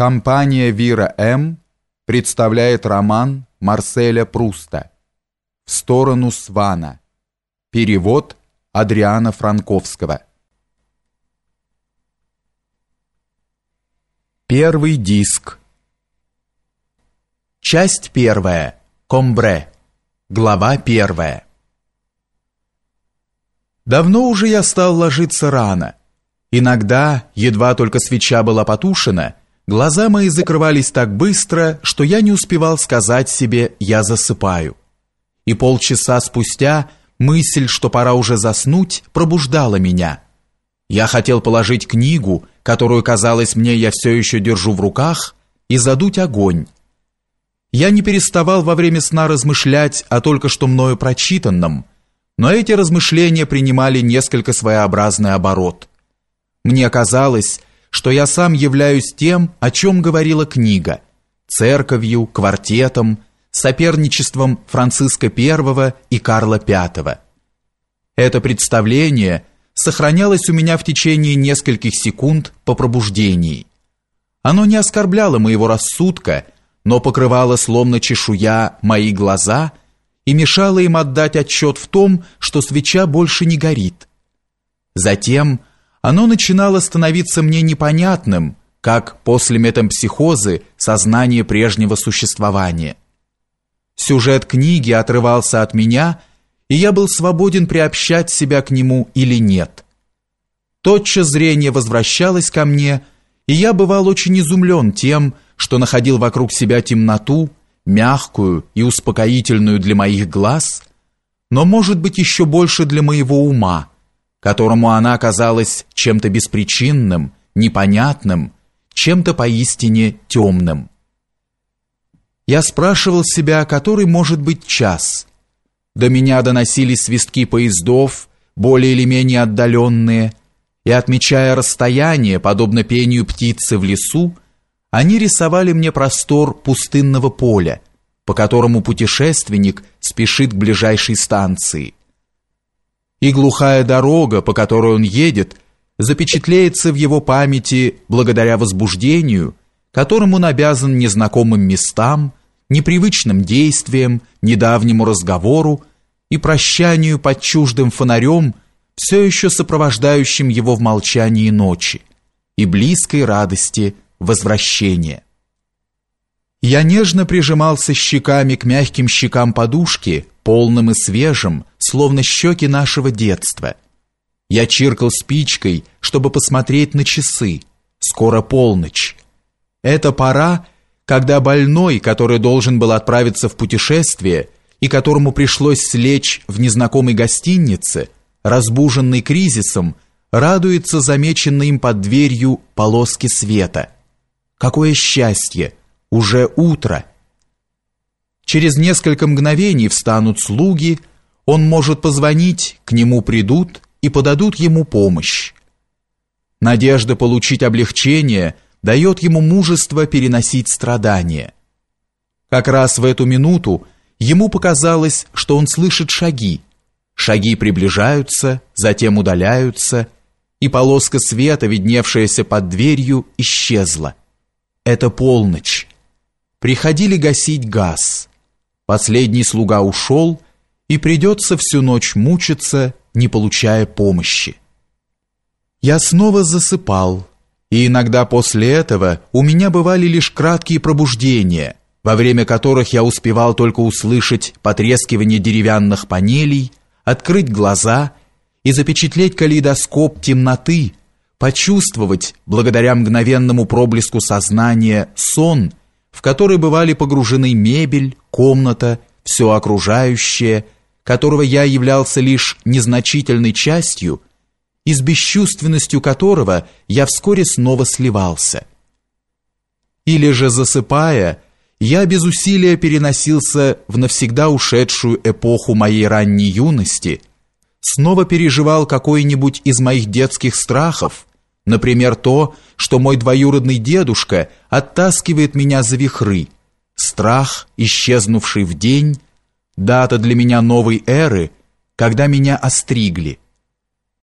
Компания Вира М представляет роман Марселя Пруста В сторону Свана. Перевод Адриана Франковского. Первый диск. Часть первая. Комбре. Глава первая. Давно уже я стал ложиться рано. Иногда, едва только свеча была потушена, Глаза мои закрывались так быстро, что я не успевал сказать себе «я засыпаю». И полчаса спустя мысль, что пора уже заснуть, пробуждала меня. Я хотел положить книгу, которую, казалось мне, я все еще держу в руках, и задуть огонь. Я не переставал во время сна размышлять о только что мною прочитанном, но эти размышления принимали несколько своеобразный оборот. Мне казалось, что я сам являюсь тем, о чем говорила книга, церковью, квартетом, соперничеством Франциска I и Карла V. Это представление сохранялось у меня в течение нескольких секунд по пробуждении. Оно не оскорбляло моего рассудка, но покрывало словно чешуя мои глаза и мешало им отдать отчет в том, что свеча больше не горит. Затем оно начинало становиться мне непонятным, как после метампсихозы сознание прежнего существования. Сюжет книги отрывался от меня, и я был свободен приобщать себя к нему или нет. Тотчас зрение возвращалось ко мне, и я бывал очень изумлен тем, что находил вокруг себя темноту, мягкую и успокоительную для моих глаз, но, может быть, еще больше для моего ума, которому она казалась чем-то беспричинным, непонятным, чем-то поистине темным. Я спрашивал себя, который может быть час. До меня доносились свистки поездов, более или менее отдаленные, и, отмечая расстояние, подобно пению птицы в лесу, они рисовали мне простор пустынного поля, по которому путешественник спешит к ближайшей станции и глухая дорога, по которой он едет, запечатлеется в его памяти благодаря возбуждению, которому он обязан незнакомым местам, непривычным действиям, недавнему разговору и прощанию под чуждым фонарем, все еще сопровождающим его в молчании ночи, и близкой радости возвращения. Я нежно прижимался щеками к мягким щекам подушки, полным и свежим, словно щеки нашего детства. Я чиркал спичкой, чтобы посмотреть на часы. Скоро полночь. Это пора, когда больной, который должен был отправиться в путешествие и которому пришлось слечь в незнакомой гостинице, разбуженный кризисом, радуется замеченной им под дверью полоски света. Какое счастье! Уже утро! Через несколько мгновений встанут слуги, он может позвонить, к нему придут и подадут ему помощь. Надежда получить облегчение дает ему мужество переносить страдания. Как раз в эту минуту ему показалось, что он слышит шаги. Шаги приближаются, затем удаляются, и полоска света, видневшаяся под дверью, исчезла. Это полночь. Приходили гасить газ. Последний слуга ушел, и придется всю ночь мучиться, не получая помощи. Я снова засыпал, и иногда после этого у меня бывали лишь краткие пробуждения, во время которых я успевал только услышать потрескивание деревянных панелей, открыть глаза и запечатлеть калейдоскоп темноты, почувствовать, благодаря мгновенному проблеску сознания, сон – в который бывали погружены мебель, комната, все окружающее, которого я являлся лишь незначительной частью, и с бесчувственностью которого я вскоре снова сливался. Или же засыпая, я без усилия переносился в навсегда ушедшую эпоху моей ранней юности, снова переживал какой-нибудь из моих детских страхов, Например, то, что мой двоюродный дедушка оттаскивает меня за вихры, страх, исчезнувший в день, дата для меня новой эры, когда меня остригли –